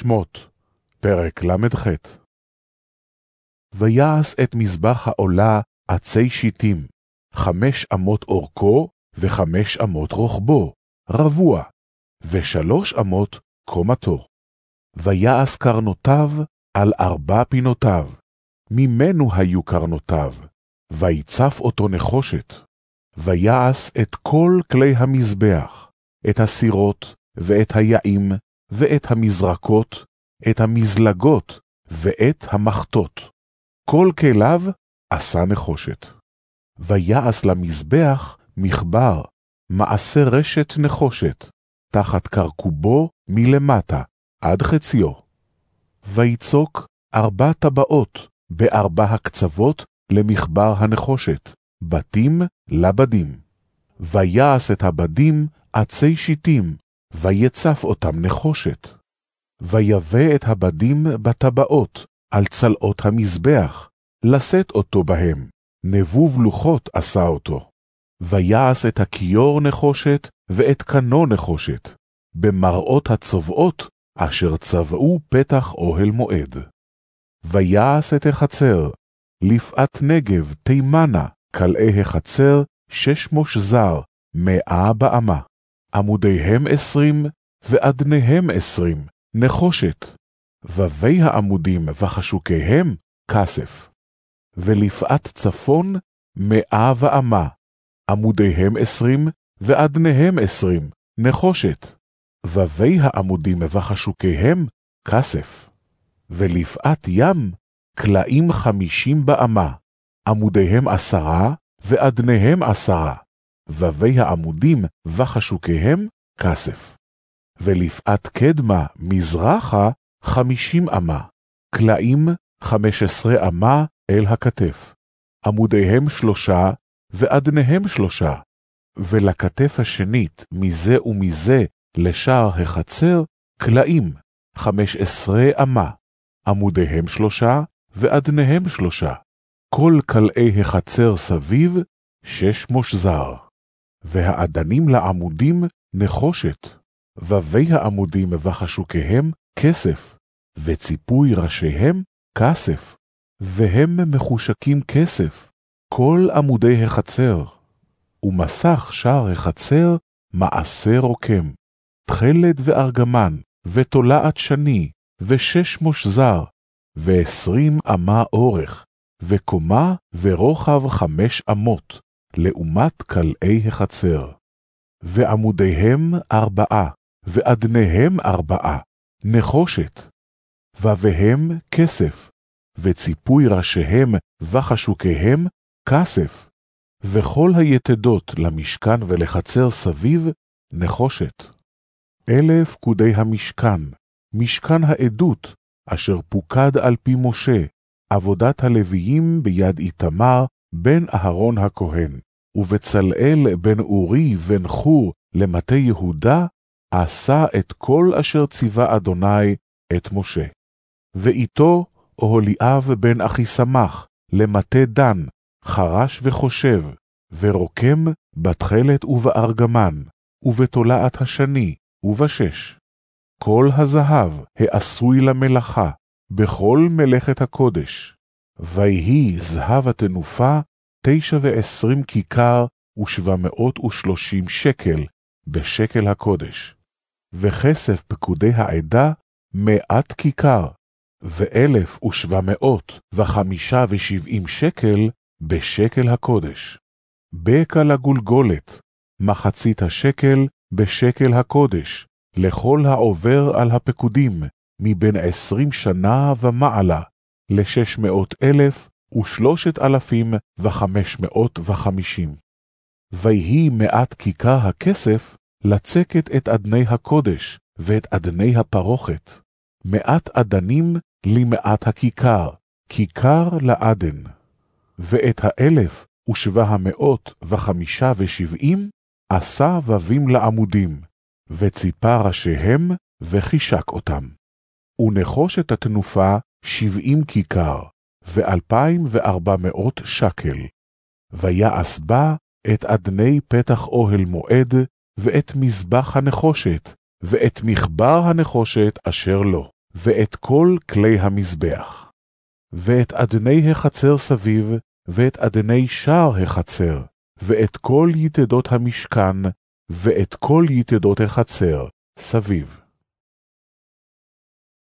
שמות, פרק ל"ח ויעש את מזבח העולה עצי שיטים, חמש אמות אורכו וחמש אמות רוחבו, רבוע, ושלוש אמות קומתו. ויעש קרנותיו על ארבע פינותיו, ממנו היו קרנותיו, ויצף אותו נחושת. ויעש את כל כלי המזבח, את הסירות, ואת היעים, ואת המזרקות, את המזלגות, ואת המחטות. כל כליו עשה נחושת. ויעש למזבח מחבר, מעשה רשת נחושת, תחת קרקובו מלמטה, עד חציו. ויצוק ארבע טבעות בארבע הקצוות למחבר הנחושת, בתים לבדים. ויעש את הבדים עצי שיטים, ויצף אותם נחושת. ויבא את הבדים בטבעות, על צלעות המזבח, לשאת אותו בהם, נבוב לוחות עשה אותו. ויעש את הכיור נחושת, ואת קנו נחושת, במראות הצובעות, אשר צבעו פתח אוהל מועד. ויעש את החצר, לפאת נגב תימנה, כלאי החצר, שש מוש זר, מאה באמה. עמודיהם עשרים, ואדניהם עשרים, נחושת. ובי העמודים וחשוקיהם, כסף. ולפאת צפון, מאה ואמה. עמודיהם עשרים, ואדניהם עשרים, נחושת. ובי העמודים וחשוקיהם, כסף. ולפאת ים, קלעים חמישים באמה. עמודיהם עשרה, ואדניהם עשרה. ובי העמודים וחשוקיהם כסף. ולפאת קדמה מזרחה חמישים אמה, קלעים חמש עשרה אמה אל הכתף, עמודיהם שלושה ואדניהם שלושה, ולכתף השנית מזה ומזה לשער החצר קלעים חמש עשרה אמה, עמודיהם שלושה ואדניהם שלושה, כל קלעי החצר סביב שש מושזר. והאדנים לעמודים נחושת, ובי העמודים וחשוקיהם כסף, וציפוי ראשיהם כסף, והם מחושקים כסף, כל עמודי החצר. ומסך שער החצר מעשה רוקם, תכלת וארגמן, ותולעת שני, ושש מושזר, ועשרים אמה אורך, וקומה ורוחב חמש אמות, לעומת כלאי החצר. ועמודיהם ארבעה, ואדניהם ארבעה, נחושת. ובהם כסף, וציפוי ראשיהם וחשוקיהם כסף. וכל היתדות למשכן ולחצר סביב, נחושת. אלה פקודי המשכן, משכן העדות, אשר פוקד על פי משה, עבודת הלוויים ביד איתמר, בן אהרון הכהן, ובצלאל בן אורי בן חור למטה יהודה, עשה את כל אשר ציווה אדוני את משה. ואיתו אוהליאב בן אחיסמך למטה דן, חרש וחושב, ורוקם בתכלת ובארגמן, ובתולעת השני, ובשש. כל הזהב העשוי למלאכה, בכל מלאכת הקודש. ויהי זהב התנופה תשע ועשרים כיכר ושבע מאות ושלושים שקל בשקל הקודש. וכסף פקודי העדה מאת כיכר, ואלף ושבע מאות וחמישה ושבעים שקל בשקל הקודש. בקע לגולגולת, מחצית השקל בשקל הקודש, לכל העובר על הפקודים, מבין עשרים שנה ומעלה, לשש מאות אלף ושלושת אלפים וחמש מאות וחמישים. ויהי מעט כיכר הכסף לצקת את אדני הקודש ואת אדני הפרוכת, מעט אדנים למעט הכיכר, כיכר לאדן. ואת האלף ושבע המאות וחמישה ושבעים עשה ובים לעמודים, וציפה ראשיהם וחישק אותם. ונחושת התנופה שבעים כיכר, ואלפיים וארבע מאות שקל. ויעש בה את אדני פתח אוהל מועד, ואת מזבח הנחושת, ואת מחבר הנחושת אשר לו. ואת כל כלי המזבח, ואת אדני החצר סביב, ואת אדני שער החצר, ואת כל יתדות המשכן, ואת כל יתדות החצר סביב.